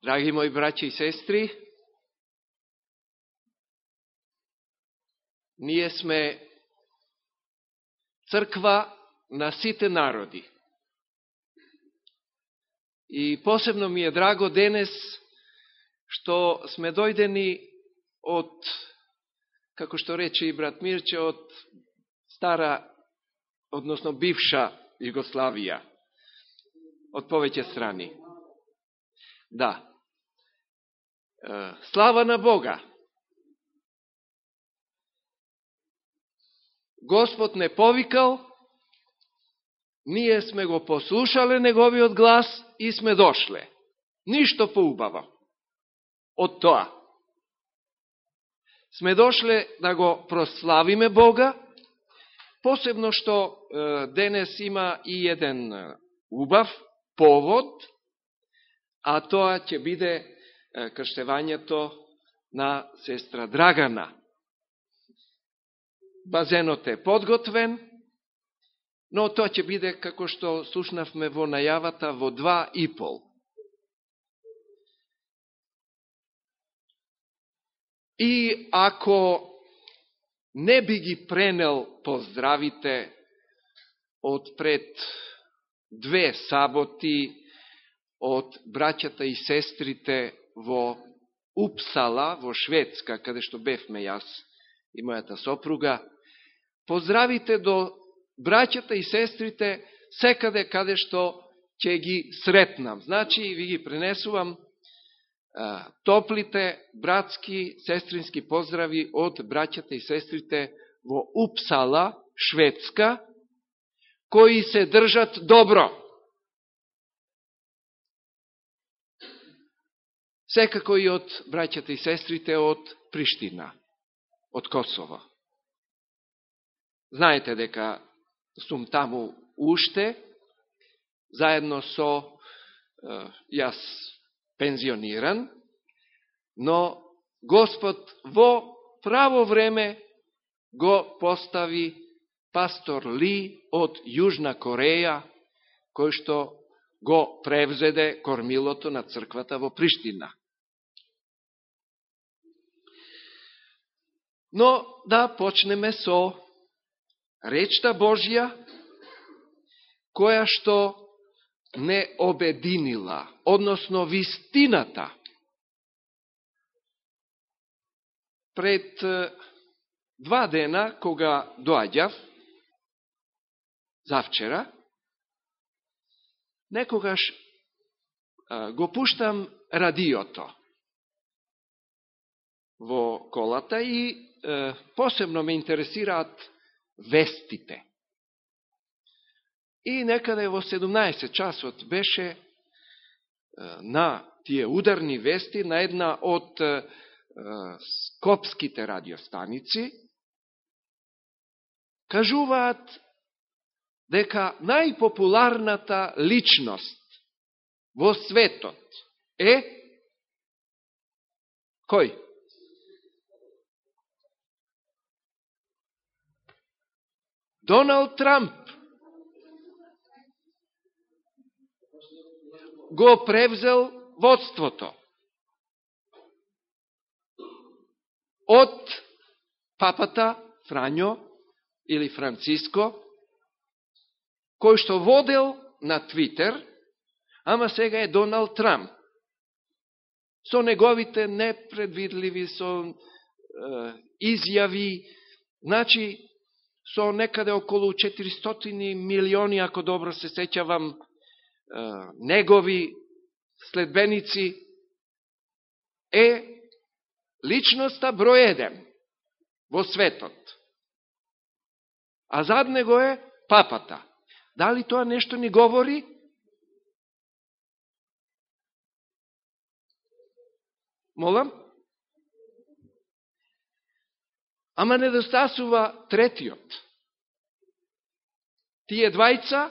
Драги мои браќи и сестри, ние сме црква на сите народи. И посебно ми е драго денес што сме дојдени од, како што рече и брат Мирче, од стара, односно бивша Југославија, од повеќе страни. Да. Слава на Бога! Господ не повикал, ние сме го послушале неговиот глас и сме дошле. Ништо поубаво од тоа. Сме дошле да го прославиме Бога, посебно што е, денес има и еден убав повод, а тоа ќе биде крштевањето на сестра Драгана. Базенот е подготвен, но тоа ќе биде, како што слушнавме во најавата, во два и пол. И ако не би ги пренел поздравите од пред две саботи од браќата и сестрите во Упсала, во Шведска, каде што бевме јас и мојата сопруга, поздравите до браќата и сестрите секаде каде што ќе ги сретнам. Значи, ви ги пренесувам а, топлите братски, сестрински поздрави од браќата и сестрите во Упсала, Шведска, кои се држат добро. Секако и од браќата и сестрите од Приштина, од Косово. Знаете дека сум таму уште, заедно со јас пензиониран, но Господ во право време го постави пастор Ли од Јужна Кореја, кој што го превзеде кормилото на црквата во Приштина. Но да почнеме со речта Божја, која што не обединила, односно вистината. Пред два дена, кога доаѓав, завчера, некогаш го пуштам радиото во колата и посебно ме интересираат вестите. И некаде во 17 часот беше на тие ударни вести на една од скопските радиостаници, кажуваат дека најпопуларната личност во светот е кој? Доналд Трамп го превзел водството од папата Фрањо или Франциско, кој што водел на Твитер, ама сега е Доналд Трамп. Со неговите непредвидливи, со е, изјави, значи, со некаде околу 400 милиони, ако добро се сеќавам, негови следбеници, е личноста број еден во светот. А зад него е папата. Дали тоа нешто ни говори? Молам? Ама недостасува третиот. Тие двајца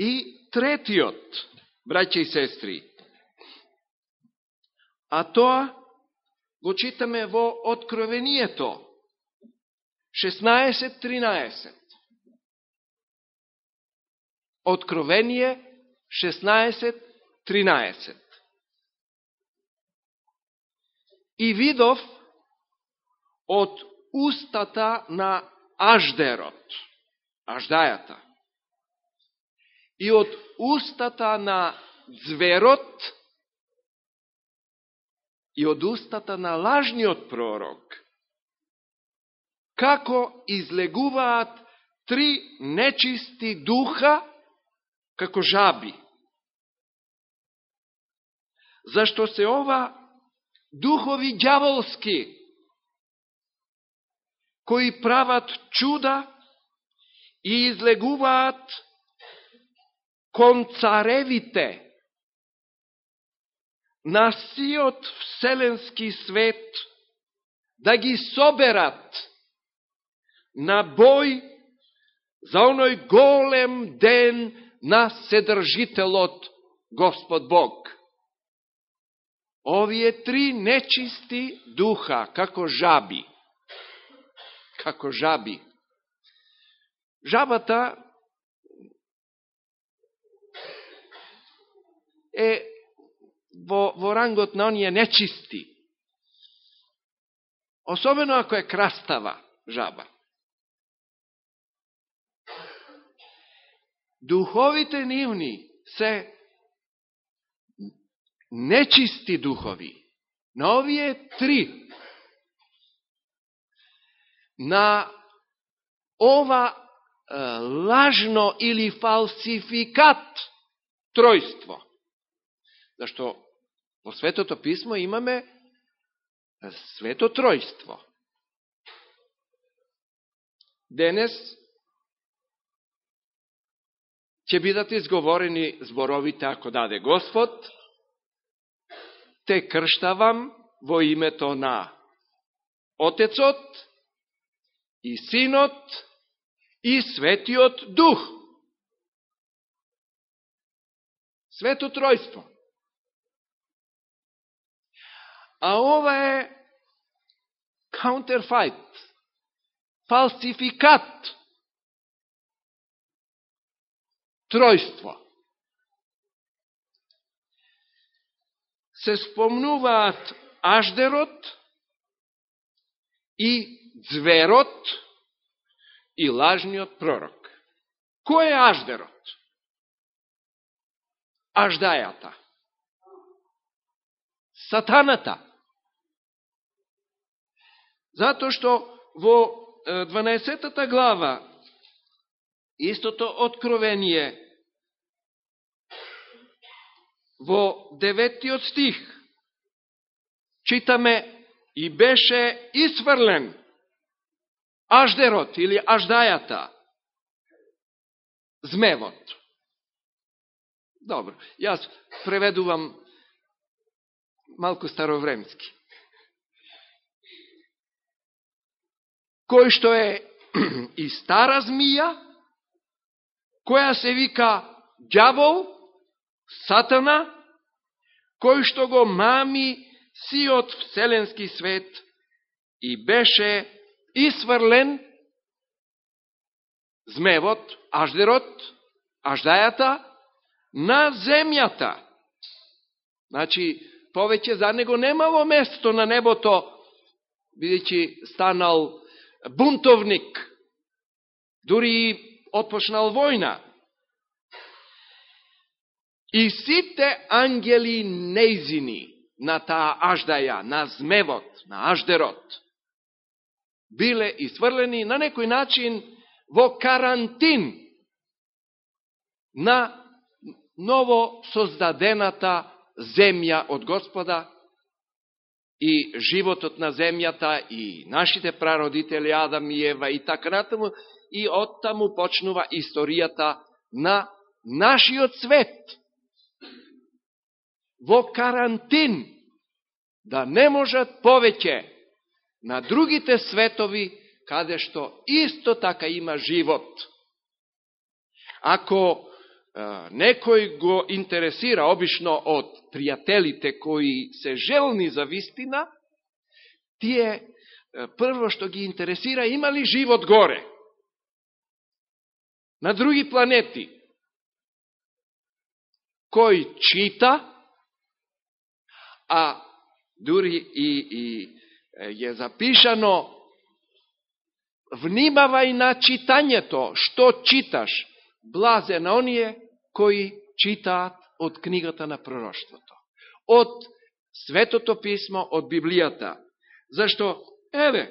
и третиот, браќа и сестри. А тоа го читаме во Откровението 16.13. Откровение 16.13. и видов од устата на аждерот, аждајата, и од устата на зверот, и од устата на лажниот пророк, како излегуваат три нечисти духа како жаби. Зашто се ова духови дјаволски, кои прават чуда и излегуваат кон царевите на сиот вселенски свет да ги соберат на бој за оној голем ден на Седржителот Господ Бог. Овие три нечисти духа, како жаби. Како жаби. Жабата е во, во рангот на оние нечисти. Особено ако е крастава жаба. Духовите нивни се нечисти духови. На овие три. На ова лажно или фалсификат тројство. Зашто во Светото Писмо имаме свето тројство. Денес ќе бидат изговорени зборовите ако даде Господ, те крштавам во името на Отецот и Синот и Светиот Дух. Свето тројство. А ова е counterfeit, фалсификат, тројство. Се спомнуваат Аждерот и Зверот и лажниот пророк. Кој е Аждерот? Аждајата. Сатаната. Зато што во 12 глава истото откровение во 9 стих читаме и беше исврлен аждерот или аждајата, змевот. Добро, јас преведувам малку старовремски. Кој што е и стара змија, која се вика дјавол, сатана, кој што го мами сиот вселенски свет и беше исврлен змевот, аждерот, аждајата на земјата. Значи, повеќе за него немало место на небото, бидејќи станал бунтовник, дури и отпочнал војна. И сите ангели неизини на таа аждаја, на змевот, на аждерот, биле исврлени на некој начин во карантин на ново создадената земја од Господа и животот на земјата и нашите прародители Адам и Ева и така натаму. И оттаму почнува историјата на нашиот свет во карантин, да не можат повеќе на другите светови, каде што исто така има живот. Ако е, некој го интересира, обично од пријателите кои се желни за вистина, тие прво што ги интересира, има ли живот горе? На други планети. Кој чита, а дури и, и е запишано внимавај на читањето, што читаш, блазе на оние кои читаат од книгата на пророштвото, од Светото писмо, од Библијата. Зашто, еве,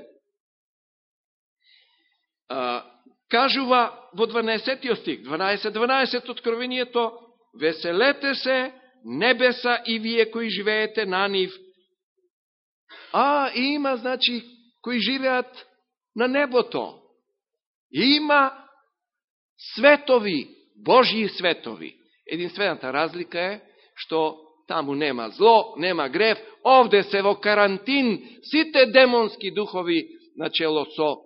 кажува во 12 стих, 12-12 откровението, веселете се, небеса и вие кои живеете на нив. А, има, значи, кои живеат на небото. Има светови, Божии светови. Единствената разлика е, што таму нема зло, нема грев, овде се во карантин сите демонски духови начело со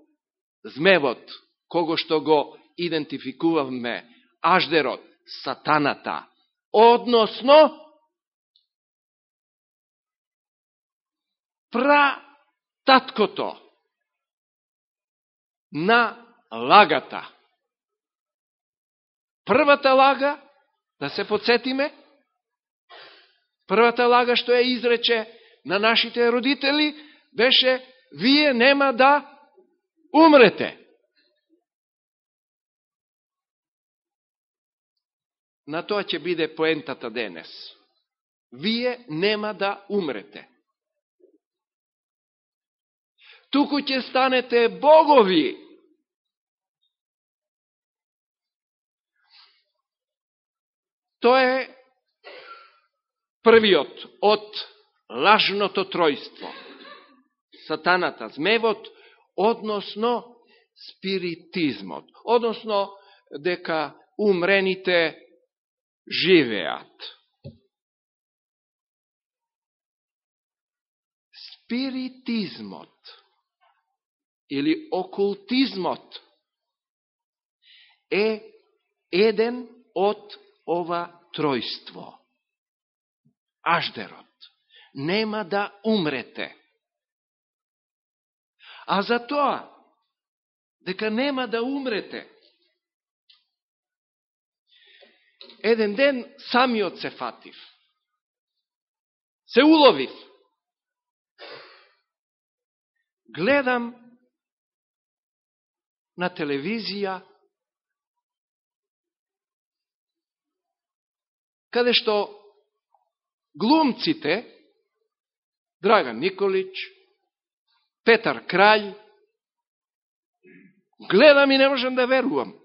змевот, кого што го идентификувавме, аждерот, сатаната, односно пра таткото на лагата. Првата лага, да се подсетиме, првата лага што ја изрече на нашите родители, беше, вие нема да умрете. На тоа ќе биде поентата денес. Вие нема да умрете. Туку ќе станете богови. Тоа е првиот од лажното тројство. Сатаната, змевот, односно спиритизмот, односно дека умрените живеат. Спиритизмот или окултизмот е еден од ова тројство. Аждерот. Нема да умрете. А за тоа, дека нема да умрете, еден ден самиот се фатив. Се уловив. Гледам на телевизија каде што глумците, Драган Николич, Петар Краљ, гледам и не можам да верувам.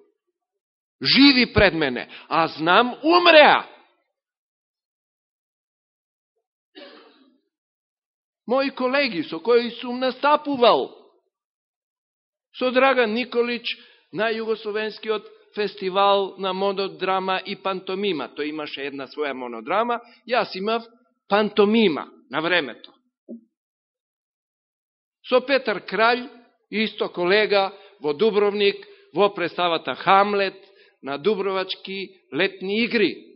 Живи пред мене, а знам умреа. Мои колеги со кои сум настапувал, со Драган Николич на Југословенскиот фестивал на монодрама и пантомима. Тој имаше една своја монодрама, јас имав пантомима на времето. Со Петар Кралј, исто колега во Дубровник, во представата Хамлет, на Дубровачки летни игри.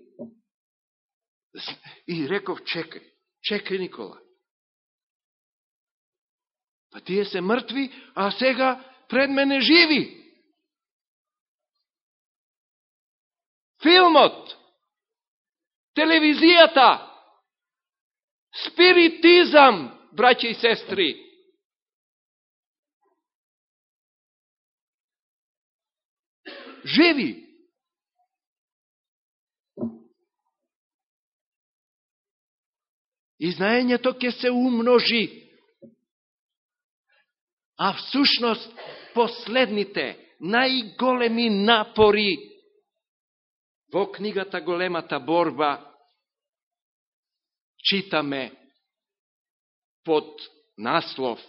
И реков, чекај, чекај Никола. Па тие се мртви, а сега пред мене живи. филмот, телевизијата, спиритизам, браќи и сестри. Живи. И знаењето ќе се умножи. А всушност последните, најголеми напори Во книгата Големата борба читаме под наслов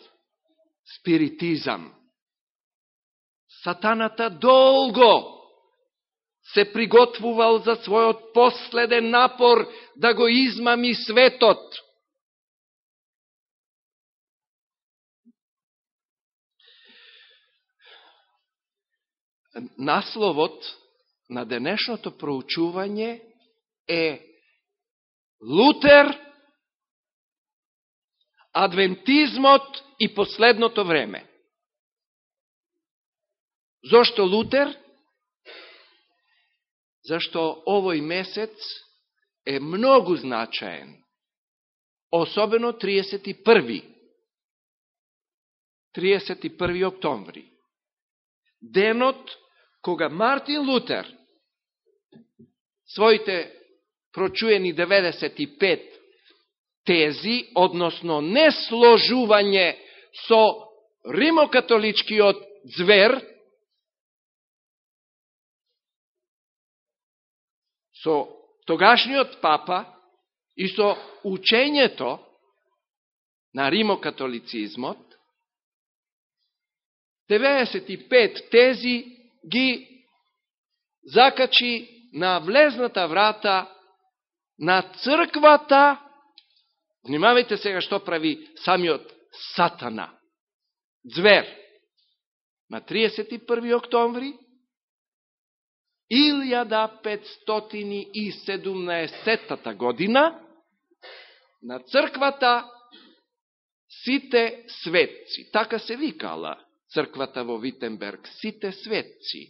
Спиритизам. Сатаната долго се приготвувал за својот последен напор да го измами светот. Насловот на денешното проучување е Лутер, адвентизмот и последното време. Зошто Лутер? Зашто овој месец е многу значаен особено 31. 31. октомври. Денот кога Мартин Лутер своите прочуени 95 тези, односно несложување со римокатоличкиот звер, со тогашниот папа и со учењето на римокатолицизмот, 95 тези ги закачи на влезната врата на црквата, внимавајте сега што прави самиот сатана, звер, на 31. октомври 1517 година на црквата сите светци. Така се викала црквата во Витенберг, сите светци.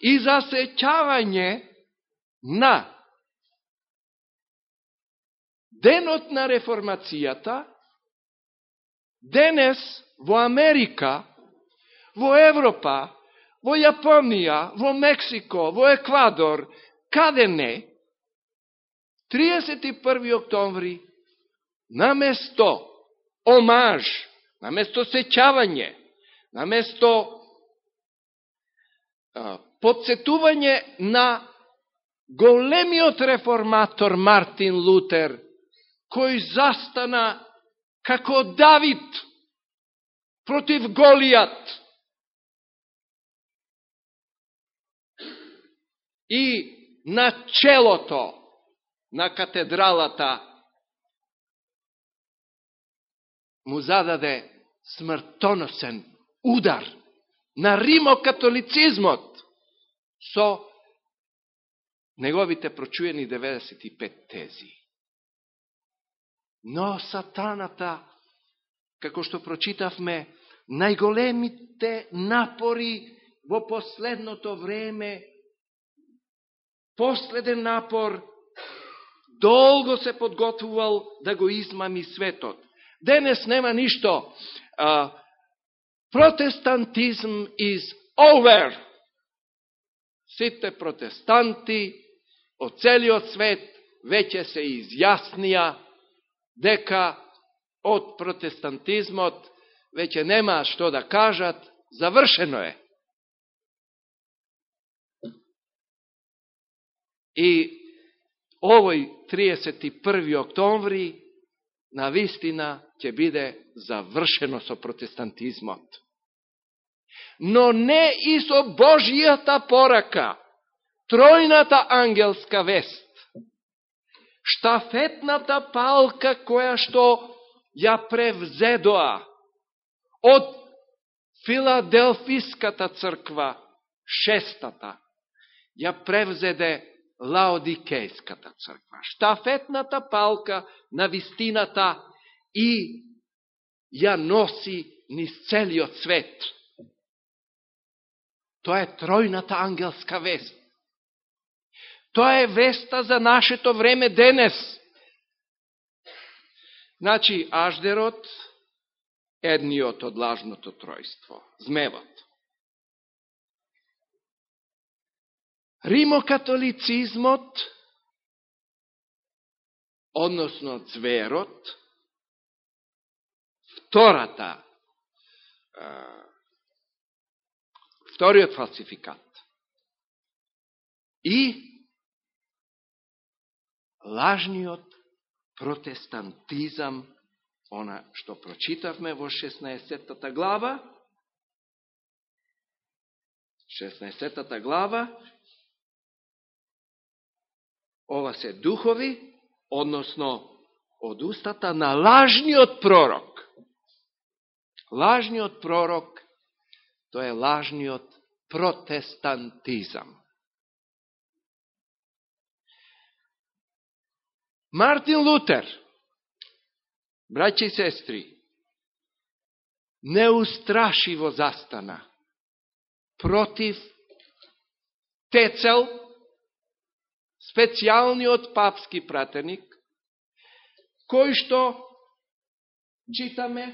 И за сечавање на денот на реформацијата, денес во Америка, во Европа, во Јапонија, во Мексико, во Еквадор, каде не, 31. октомври, на место, омаж, наместо сечавање, наместо подсетување на големиот реформатор Мартин Лутер, кој застана како Давид против Голијат. И на челото на катедралата му зададе смртоносен удар на римокатолицизмот со неговите прочуени 95 тези. Но сатаната, како што прочитавме, најголемите напори во последното време, последен напор, долго се подготвувал да го измами светот. Денес нема ништо. Uh, протестантизм is over. Сите протестанти од целиот свет веќе се изјаснија дека од протестантизмот веќе нема што да кажат, завршено е. И овој 31. октомври на вистина ќе биде завршено со протестантизмот. Но не и со Божијата порака, тројната ангелска вест, штафетната палка која што ја превзедоа од Филаделфиската црква, шестата, ја превзеде Лаодикејската црква. Штафетната палка на вистината и ја носи низ целиот свет. Тоа е тројната ангелска вест. Тоа е веста за нашето време денес. Значи, Аждерот, едниот од лажното тројство, змевот. Римокатолицизмот, односно зверот, втората, вториот фалсификат. И лажниот протестантизам, она што прочитавме во 16 глава, 16 глава, ова се духови, односно од устата на лажниот пророк. Лажниот пророк, тоа е лажниот протестантизам. Мартин Лутер, браќи и сестри, неустрашиво застана против Тецел, специјалниот папски пратеник, кој што читаме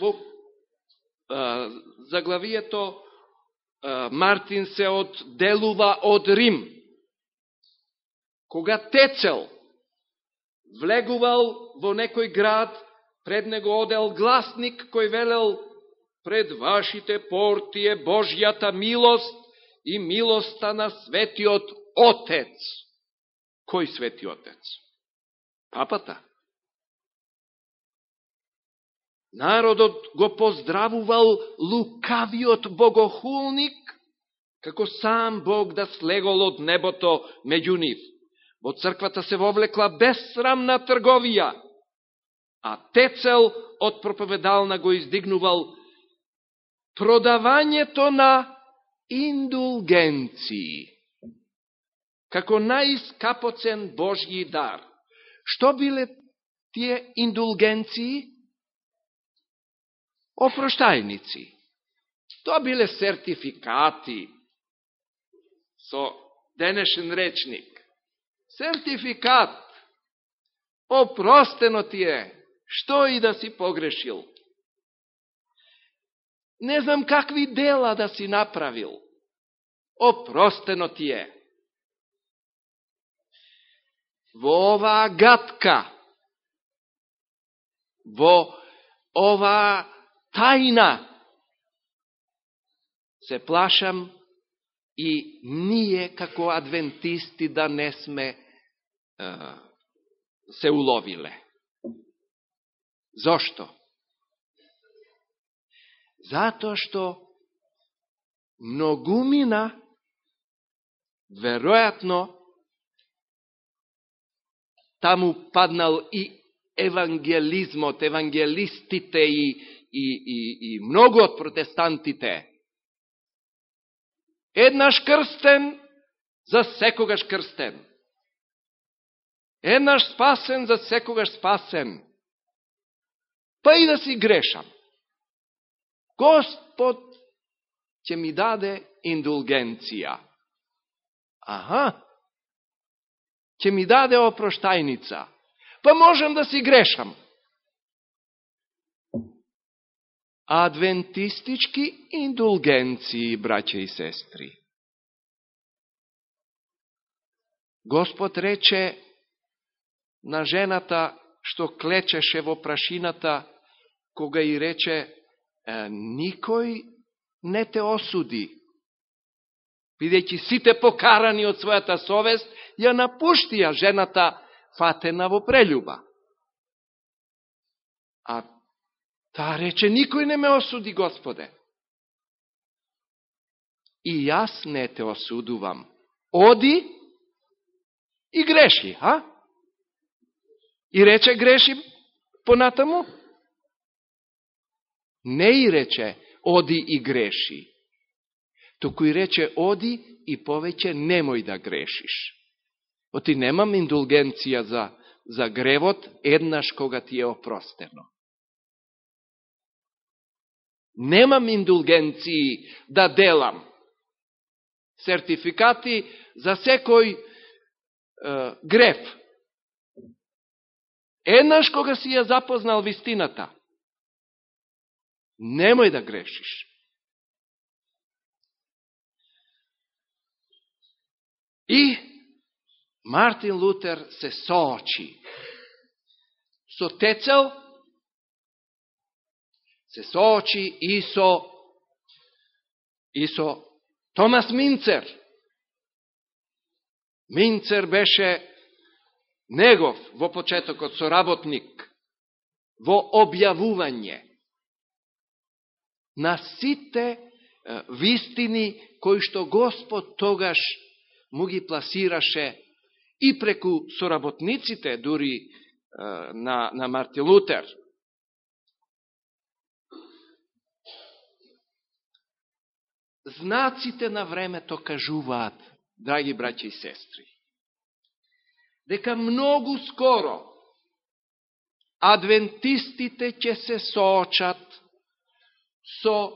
во а, заглавието а, Мартин се одделува од Рим. Кога Тецел влегувал во некој град, пред него одел гласник кој велел пред вашите порти е Божјата милост и милоста на светиот Отец. Кој свети Отец? Папата. Народот го поздравувал лукавиот богохулник, како сам Бог да слегол од небото меѓу нив. Во црквата се вовлекла безсрамна трговија, а Тецел од проповедална го издигнувал продавањето на индулгенции, како најскапоцен Божји дар. Што биле тие индулгенции? Опроштајници. Тоа биле сертификати со денешен речник. Сертификат. Опростено ти е, што и да си погрешил. Не знам какви дела да си направил. Опростено ти е. Во оваа гатка, во оваа тајна. Се плашам и ние како адвентисти да не сме е, се уловиле. Зошто? Затоа што многумина веројатно таму паднал и евангелизмот, евангелистите и и, и, и многу од протестантите. Еднаш крстен, за секогаш крстен. Еднаш спасен, за секогаш спасен. Па и да си грешам. Господ ќе ми даде индулгенција. Аха, ќе ми даде опроштајница. Па можем да си грешам. Адвентистички индулгенции, браќа и сестри. Господ рече на жената што клечеше во прашината, кога и рече, никој не те осуди. Бидејќи сите покарани од својата совест, ја напуштија жената фатена во прелюба. А Таа рече, никој не ме осуди, Господе. И јас не те осудувам. Оди и греши, а? И рече греши понатаму? Не и рече, оди и греши. Току и рече, оди и повеќе немој да грешиш. Оти немам индулгенција за, за гревот еднаш кога ти е опростено немам индулгенции да делам. Сертификати за секој е, греф. Еднаш кога си ја запознал вистината, немој да грешиш. И Мартин Лутер се соочи со тецел се соочи и со, и со Томас Минцер. Минцер беше негов во почетокот соработник во објавување на сите вистини кои што Господ тогаш му ги пласираше и преку соработниците, дури на, на Марти Лутер. Знаците на времето кажуваат, драги браќи и сестри, дека многу скоро адвентистите ќе се соочат со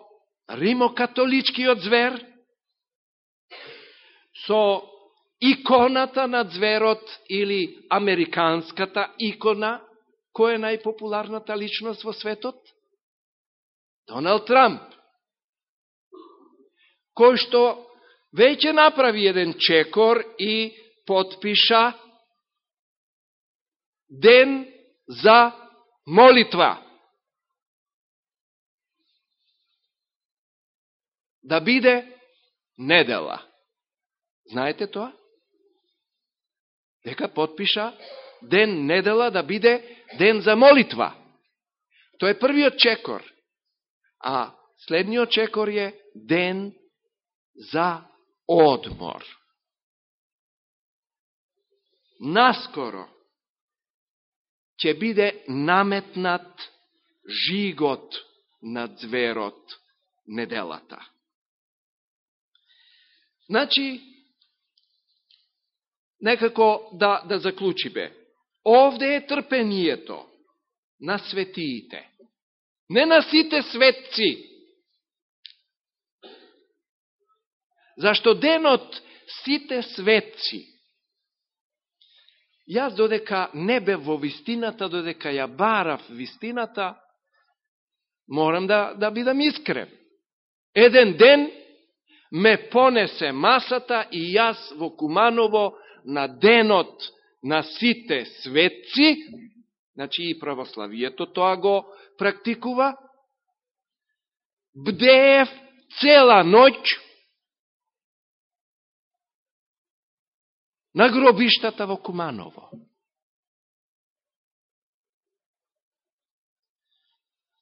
римокатоличкиот звер, со иконата на зверот или американската икона, која е најпопуларната личност во светот? Доналд Трамп, кој што веќе направи еден чекор и подпиша ден за молитва. Да биде недела. Знаете тоа? Дека подпиша ден недела да биде ден за молитва. Тоа е првиот чекор. А следниот чекор е ден за одмор. Наскоро ќе биде наметнат жигот на зверот неделата. Значи, некако да, да заклучиме. Овде е трпението на светиите. Не на сите светци. Зашто денот сите светци Јас додека не бе во вистината, додека ја барав вистината, морам да, да бидам искрен. Еден ден ме понесе масата и јас во Куманово на денот на сите светци, значи и православието тоа го практикува, бдеев цела ноќ на гробиштата во Куманово.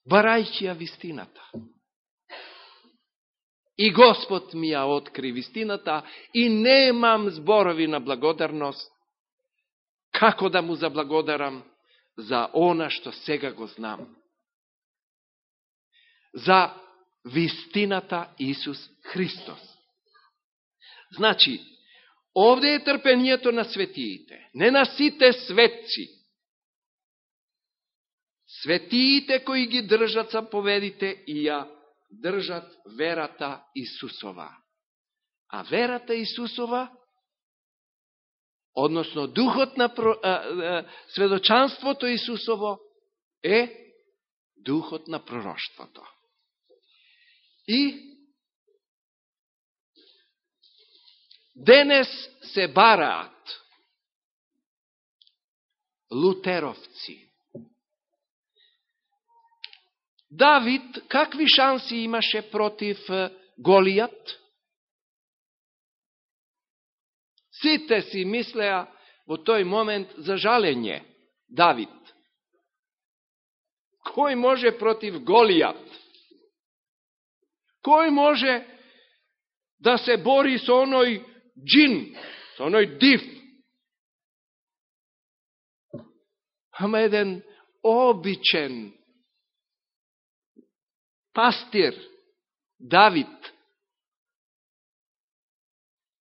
Барајќи ја вистината. И Господ ми ја откри вистината и немам зборови на благодарност како да му заблагодарам за она што сега го знам. За вистината Исус Христос. Значи, Овде е трпението на светиите, не на сите светци. Светиите кои ги држат заповедите и ја држат верата Исусова. А верата Исусова, односно духот на а, а, сведочанството Исусово, е духот на пророштвото. И Денес се бараат лутеровци. Давид какви шанси имаше против Голијат? Сите си мислеа во тој момент за жалење. Давид. Кој може против Голијат? Кој може да се бори со оној джин, со оној див. Ама еден обичен пастир, Давид,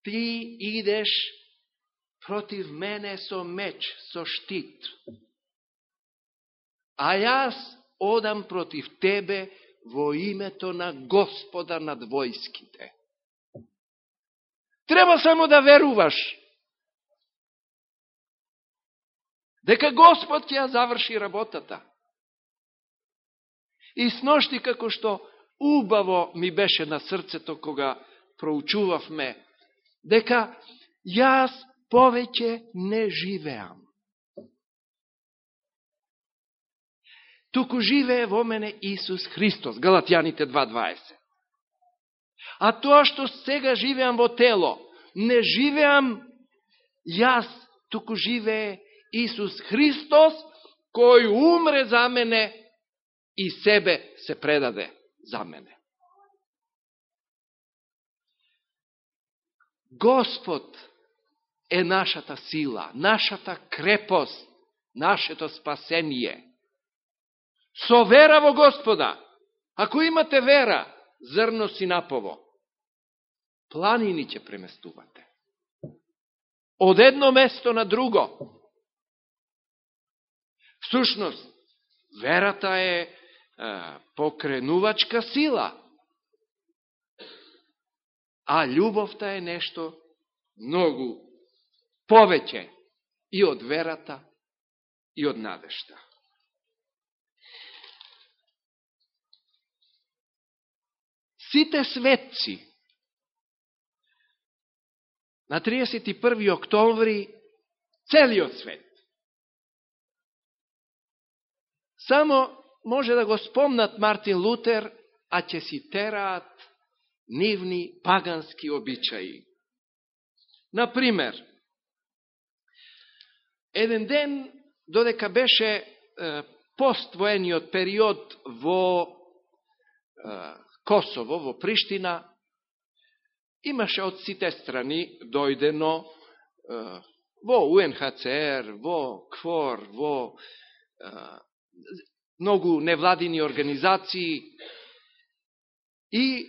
ти идеш против мене со меч, со штит. А јас одам против тебе во името на Господа над војските. Треба само да веруваш. Дека Господ ќе ја заврши работата. И сношти како што убаво ми беше на срцето кога проучувавме, дека јас повеќе не живеам. Туку живее во мене Исус Христос, Галатјаните 2.20. А тоа што сега живеам во тело, не живеам јас, туку живее Исус Христос, кој умре за мене и себе се предаде за мене. Господ е нашата сила, нашата крепост, нашето спасение. Со вера во Господа, ако имате вера, зрно синапово, планини ќе преместувате. Од едно место на друго. Всушност, верата е, е покренувачка сила, а љубовта е нешто многу повеќе и од верата и од надежта. Сите светци на 31. октомври целиот свет само може да го спомнат Мартин Лутер, а ќе си тераат нивни пагански обичаи. Например, еден ден, додека беше поствоениот период во е, Косово, во Приштина, имаше од сите страни дојдено е, во УНХЦР, во КФОР, во многу невладини организации и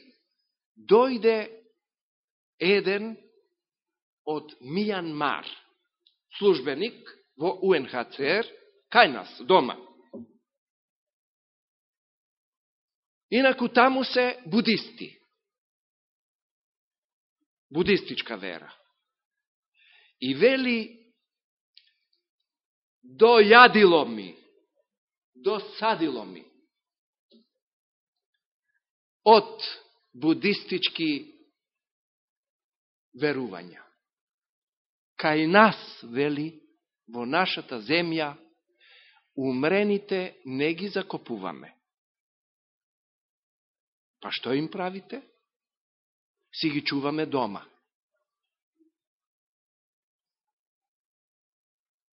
дојде еден од Мијанмар, службеник во УНХЦР, кај нас, дома. Инаку таму се будисти. Будистичка вера. И вели, дојадило ми, досадило ми од будистички верувања. Кај нас, вели, во нашата земја, умрените не ги закопуваме. Па што им правите? Си ги чуваме дома.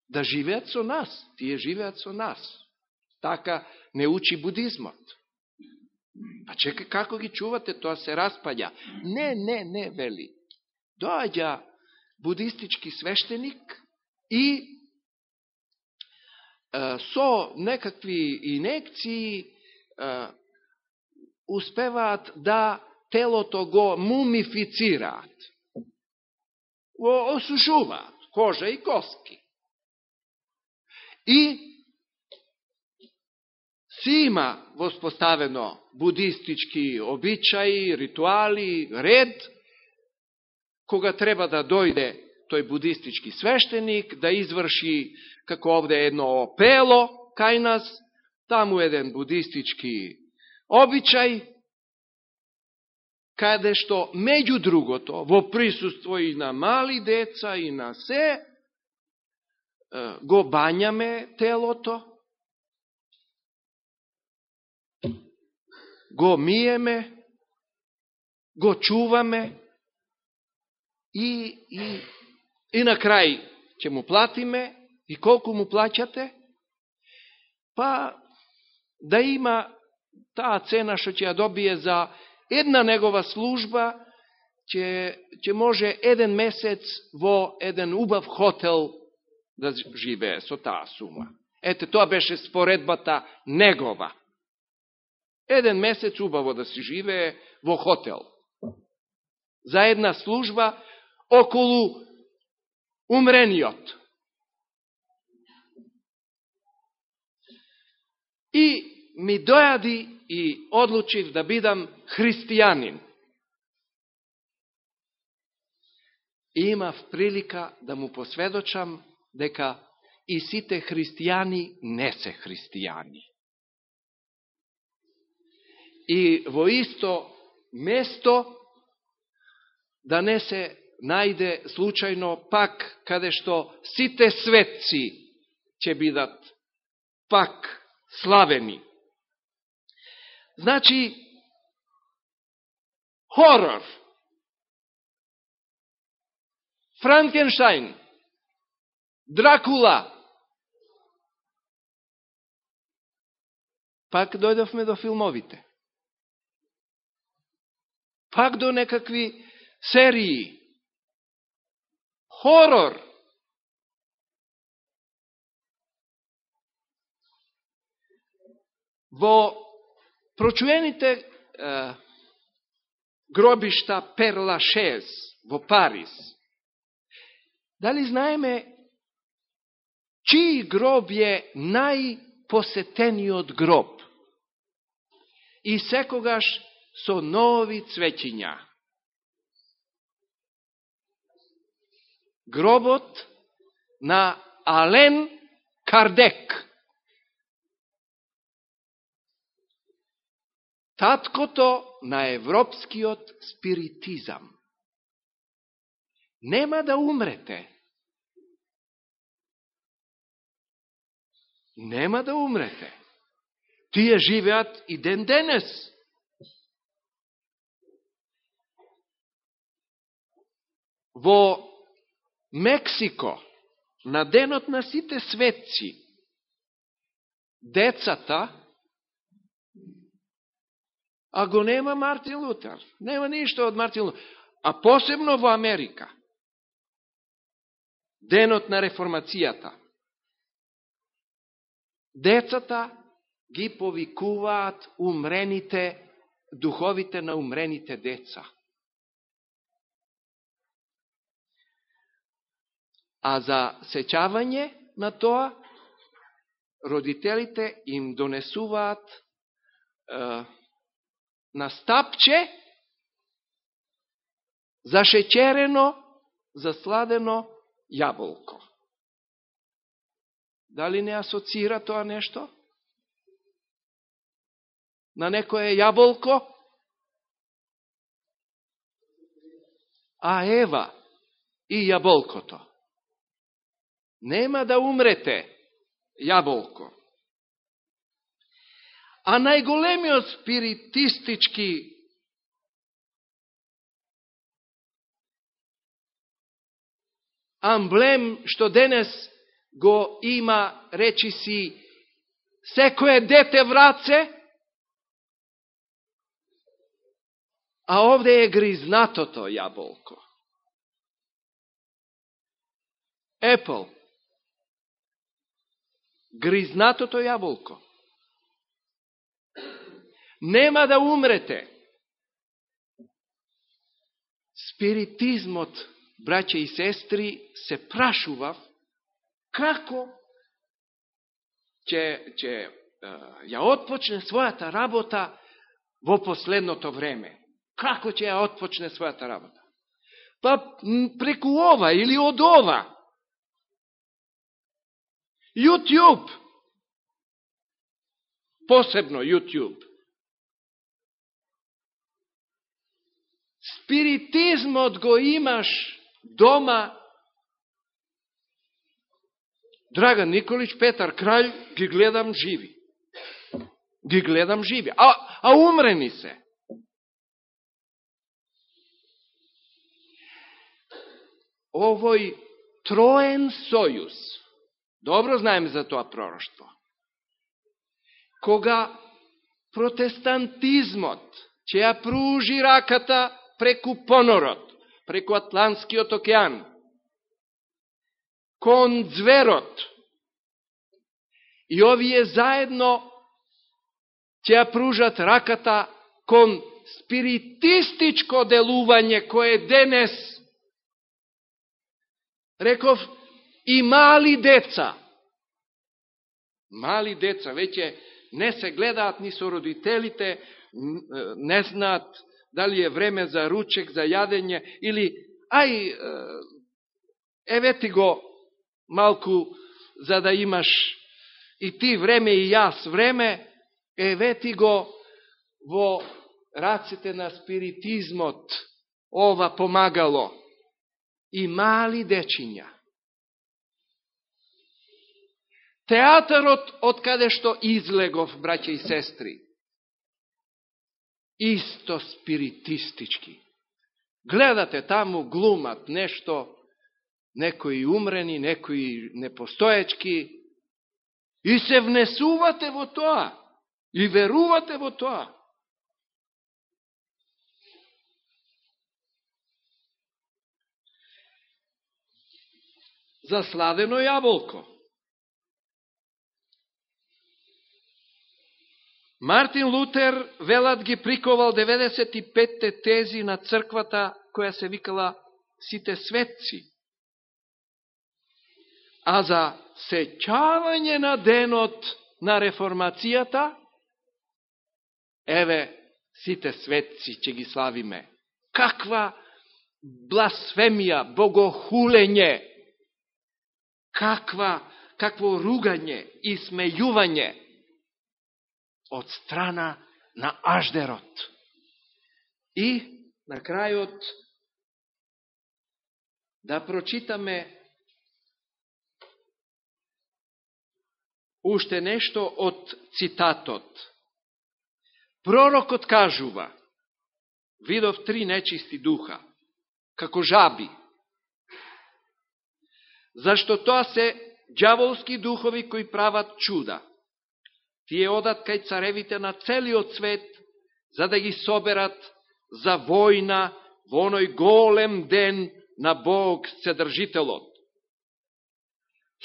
Да живеат со нас, тие живеат со нас. Така не учи будизмот. Па чека, како ги чувате, тоа се распаѓа. Не, не, не, вели. Доаѓа будистички свештеник и е, со некакви инекции е, успеваат да телото го мумифицираат. Осушуваат кожа и коски. И си има воспоставено будистички обичаи, ритуали, ред, кога треба да дојде тој будистички свештеник, да изврши, како овде едно опело кај нас, таму еден будистички обичај, каде што, меѓу другото, во присуство и на мали деца и на се, го бањаме телото, го миеме, го чуваме и, и, и на крај ќе му платиме и колку му плаќате, па да има таа цена што ќе ја добие за една негова служба, ќе, ќе може еден месец во еден убав хотел да живее со таа сума. Ете, тоа беше споредбата негова еден месец убаво да се живее во хотел. За една служба околу умрениот. И ми дојади и одлучив да бидам христијанин. И имав прилика да му посведочам дека и сите христијани не се христијани и во исто место да не се најде случајно пак каде што сите светци ќе бидат пак славени. Значи, хорор, Франкенштайн, Дракула, пак дојдовме до филмовите пак до некакви серии. Хорор. Во прочуените е, гробишта Перлашез во Париз, дали знаеме чиј гроб е најпосетениот гроб? И секогаш со нови цвеќиња. Гробот на Ален Кардек. Таткото на европскиот спиритизам. Нема да умрете. Нема да умрете. Тие живеат и ден денес. Во Мексико, на денот на сите светци, децата, а го нема Мартин Лутер, нема ништо од Мартин Лутер, а посебно во Америка, денот на реформацијата, децата ги повикуваат умрените, духовите на умрените деца. А за сечавање на тоа, родителите им донесуваат е, на стапче зашечерено, засладено јаболко. Дали не асоцира тоа нешто? На некое јаболко? А Ева и јаболкото нема да умрете, јаболко. А најголемиот спиритистички амблем што денес го има, речи си, секое дете враце, а овде е гризнатото јаболко. Apple гризнатото јаболко. Нема да умрете. Спиритизмот, браќа и сестри, се прашував како ќе, ќе ја отпочне својата работа во последното време. Како ќе ја отпочне својата работа? Па преку ова или од ова. YouTube. Посебно YouTube. Спиритизмот го имаш дома. Драган Николич, Петар Краљ, ги гледам живи. Ги гледам живи. А, а умрени се. Овој троен сојуз Добро знаеме за тоа пророќство. Кога протестантизмот ќе ја пружи раката преку понорот, преку Атлантскиот океан, кон зверот, и овие заедно ќе ја пружат раката кон спиритистичко делување кое денес, реков, и мали деца. Мали деца, веќе не се гледаат ни со родителите, не знаат дали е време за ручек, за јадење, или ај, евети го малку за да имаш и ти време и јас време, евети го во раците на спиритизмот, ова помагало. И мали дечиња. Театарот од каде што излегов, браќа и сестри, исто спиритистички. Гледате таму глумат нешто, некои умрени, некои непостоечки, и се внесувате во тоа, и верувате во тоа. Засладено јаболко. Мартин Лутер, велат ги приковал 95-те тези на црквата, која се викала Сите светци. А за сечавање на денот на реформацијата, еве, сите светци ќе ги славиме. Каква бласфемија, богохулење, каква, какво ругање и смејување од страна на аждерот. И, на крајот, да прочитаме уште нешто од цитатот. Пророкот кажува, видов три нечисти духа, како жаби, зашто тоа се джаволски духови кои прават чуда. Тие одат кај царевите на целиот свет, за да ги соберат за војна во оној голем ден на Бог Седржителот.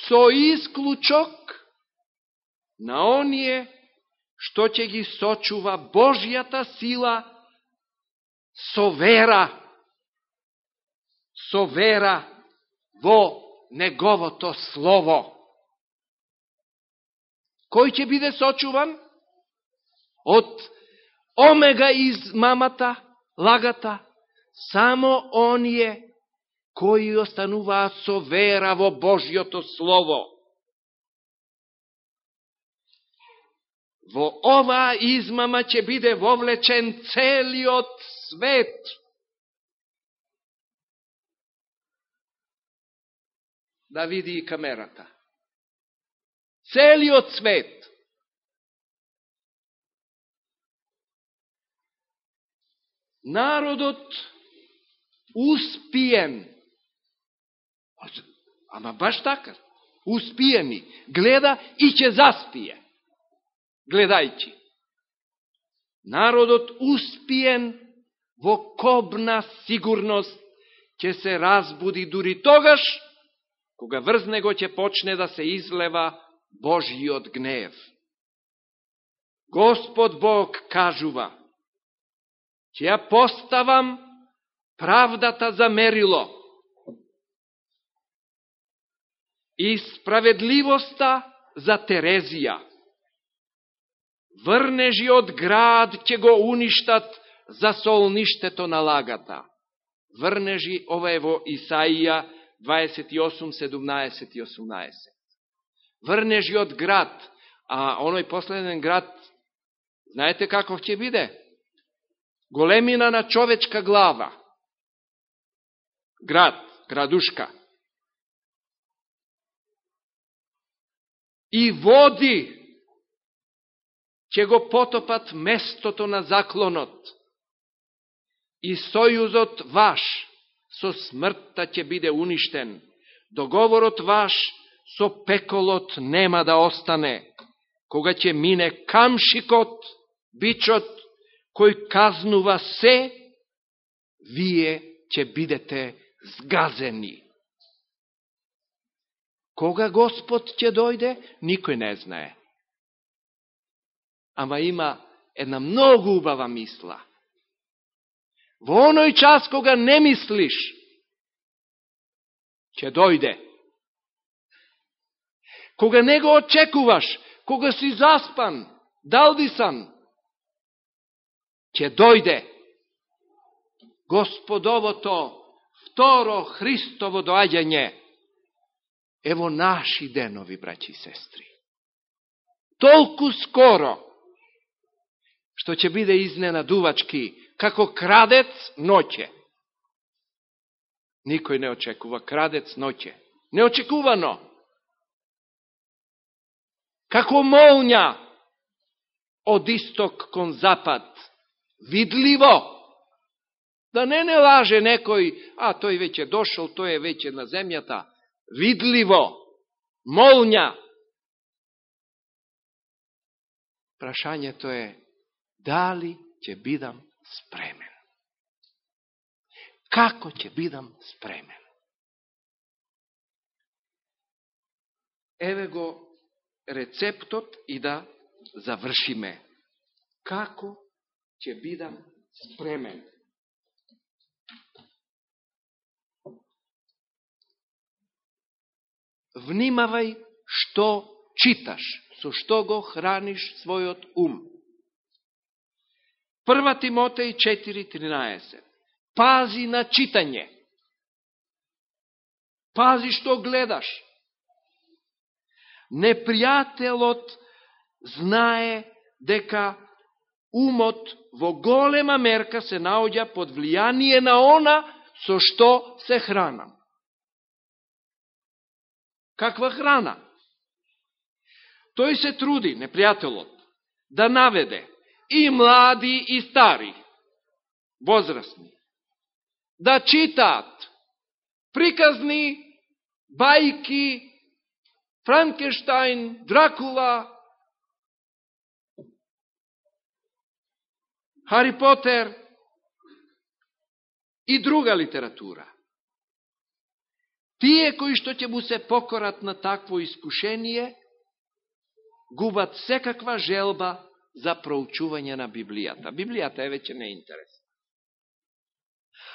Со исклучок на оние што ќе ги сочува Божјата сила со вера, со вера во Неговото Слово. Кој ќе биде сочуван? Од омега из мамата, лагата, само оние кои остануваат со вера во Божиото Слово. Во оваа измама ќе биде вовлечен целиот свет. Да види и камерата. Целиот свет. Народот успиен. Ама баш така. Успиени. Гледа и ќе заспие гледајќи. Народот успиен во кобна сигурност ќе се разбуди дури тогаш, кога врз него ќе почне да се излева Божиот гнев. Господ Бог кажува, ќе ја поставам правдата за мерило и справедливоста за Терезија врнежи од град ќе го уништат за солништето на лагата. Врнежи, ова е во Исаија 28, 17 и 18. Врнежи од град, а оној последен град, знаете каков ќе биде? Големина на човечка глава. Град, градушка. И води ќе го потопат местото на заклонот и сојузот ваш со смртта ќе биде уништен. Договорот ваш со пеколот нема да остане, кога ќе мине камшикот, бичот, кој казнува се, вие ќе бидете згазени. Кога Господ ќе дојде, никој не знае ама има една многу убава мисла. Во оној час кога не мислиш, ќе дојде. Кога не го очекуваш, кога си заспан, далдисан, ќе дојде. Господовото второ Христово доаѓање е во наши денови, браќи и сестри. Толку скоро, што ќе биде изненадувачки, како крадец ноќе. Никој не очекува крадец ноќе. Неочекувано. Како молња од исток кон запад. Видливо. Да не не лаже некој, а тој веќе дошол, тој е веќе на земјата. Видливо. Молња. Прашањето е дали ќе бидам спремен. Како ќе бидам спремен? Еве го рецептот и да завршиме. Како ќе бидам спремен? Внимавај што читаш, со што го храниш својот ум. 1 Тимотеј 4.13. Пази на читање. Пази што гледаш. Непријателот знае дека умот во голема мерка се наоѓа под влијание на она со што се хранам. Каква храна? Тој се труди, непријателот, да наведе и млади и стари, возрастни, да читаат приказни, бајки, Франкенштайн, Дракула, Хари Потер и друга литература. Тие кои што ќе му се покорат на такво искушение, губат секаква желба за проучување на Библијата. Библијата е веќе неинтересна.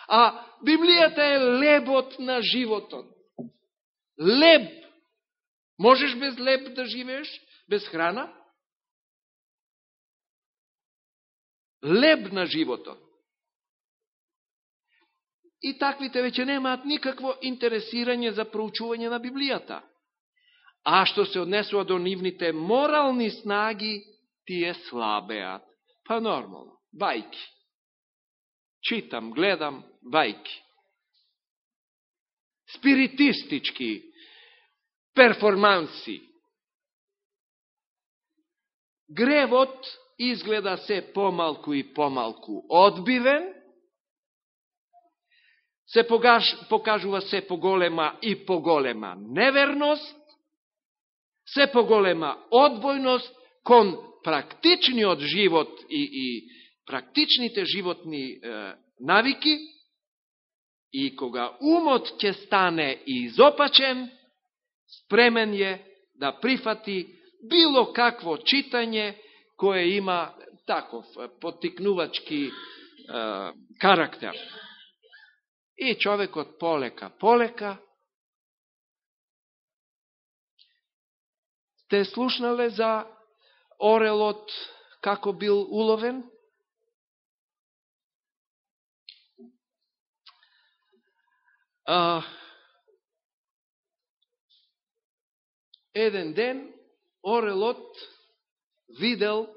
А Библијата е лебот на животот. Леб. Можеш без леб да живееш? Без храна? Леб на животот. И таквите веќе немаат никакво интересирање за проучување на Библијата. А што се однесува до нивните морални снаги, тие слабеат. Па нормално, бајки. Читам, гледам бајки. Спиритистички перформанси. Гревот изгледа се помалку и помалку одбивен, се покажува се поголема и поголема неверност, се поголема одбојност кон практичниот живот и, и практичните животни е, навики, и кога умот ќе стане изопачен, спремен е да прифати било какво читање кое има таков потикнувачки е, карактер. И човекот полека, полека, те слушнале за орелот како бил уловен? А, еден ден орелот видел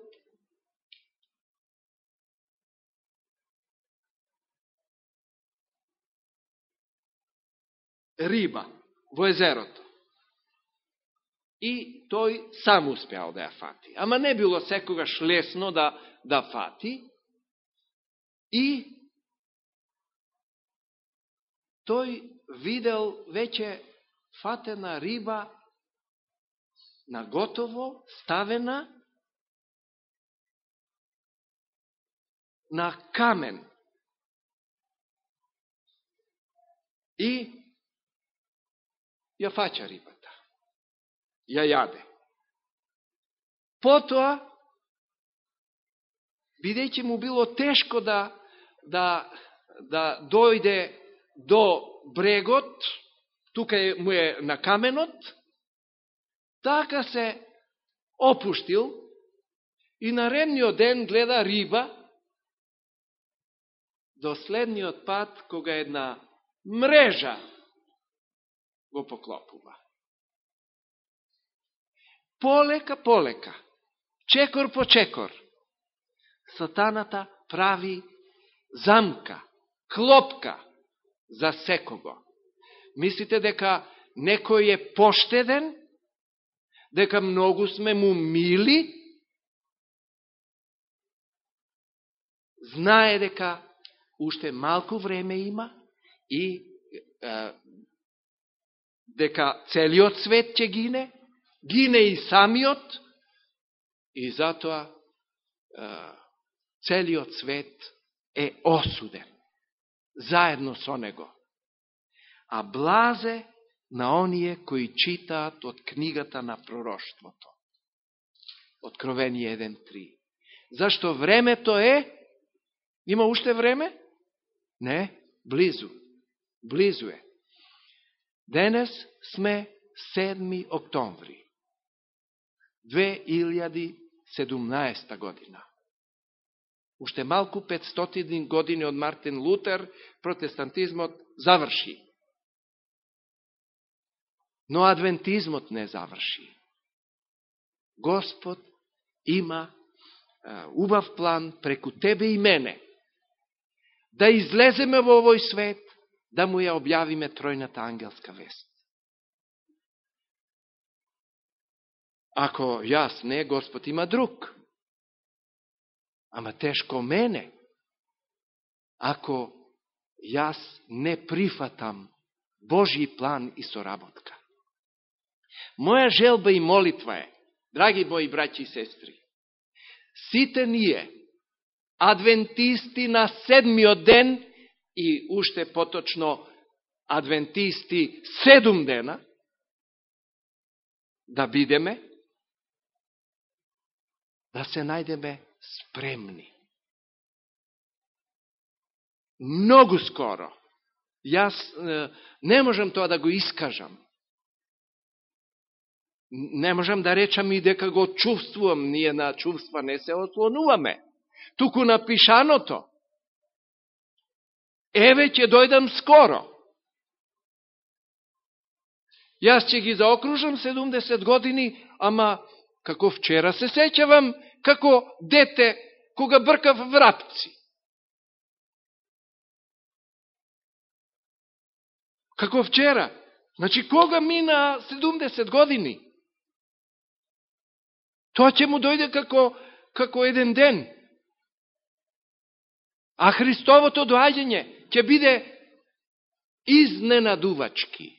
риба во езерото. И тој сам успеал да ја фати. Ама не било секогаш лесно да, да фати. И тој видел веќе фатена риба на готово, ставена на камен. И ја фаќа рибата. Ја јаде. Потоа, бидејќи му било тешко да, да, да дојде до брегот, тука му е на каменот, така се опуштил и наредниот ден гледа риба, до следниот пат, кога една мрежа го поклопува. Полека, полека, чекор по чекор, сатаната прави замка, клопка за секого. Мислите дека некој е поштеден, дека многу сме му мили, знае дека уште малку време има и е, дека целиот свет ќе гине, гине и самиот, и затоа целиот свет е осуден, заедно со него. А блазе на оние кои читаат од книгата на пророштвото. Откровение 1.3. Зашто времето е, има уште време? Не, близу. Близу е. Денес сме 7. октомври 2017 година. Уште малку 500 години од Мартин Лутер протестантизмот заврши. Но адвентизмот не заврши. Господ има убав план преку тебе и мене да излеземе во овој свет, да му ја објавиме тројната ангелска вест. Ако јас не, Господ има друг. Ама тешко мене. Ако јас не прифатам Божи план и соработка. Моја желба и молитва е, драги мои браќи и сестри, сите ние, адвентисти на седмиот ден и уште поточно адвентисти седум дена, да бидеме, да се најдеме спремни. Многу скоро. Јас не можам тоа да го искажам. Не можам да речам и дека го чувствувам, ние на чувства не се ослонуваме. Туку напишаното. Еве ќе дојдам скоро. Јас ќе ги заокружам 70 години, ама како вчера се сеќавам, како дете, кога бркав врапци. Како вчера. Значи, кога мина 70 години? Тоа ќе му дојде како, како еден ден. А Христовото доаѓање ќе биде изненадувачки.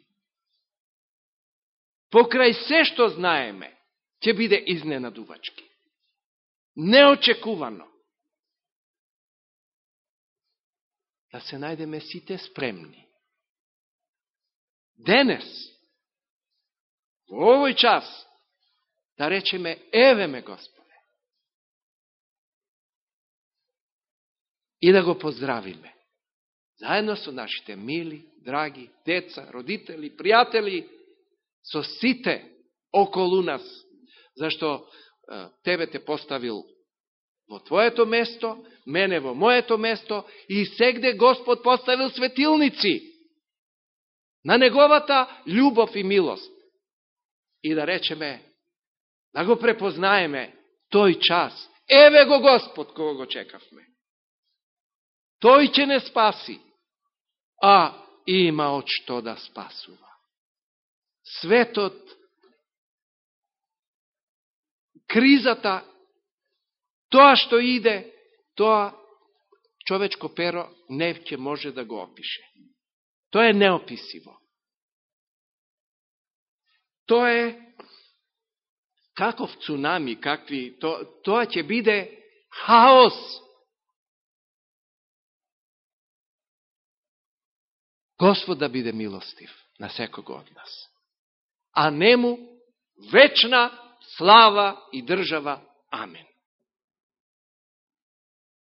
Покрај се што знаеме, ќе биде изненадувачки. Неочекувано. Да се најдеме сите спремни. Денес, во овој час, да речеме, еве ме Господе. И да го поздравиме. Заедно со нашите мили, драги, деца, родители, пријатели, со сите околу нас, зашто тебе те поставил во твоето место, мене во моето место и сегде Господ поставил светилници на неговата љубов и милост. И да речеме, да го препознаеме тој час. Еве го Господ кого го чекавме. Тој ќе не спаси, а има од што да спасува. Светот, кризата, тоа што иде, тоа човечко перо не ќе може да го опише. Тоа е неописиво. Тоа е каков цунами, какви, то, тоа ќе биде хаос. Господ да биде милостив на секого од нас. А нему вечна слава и држава. Амен.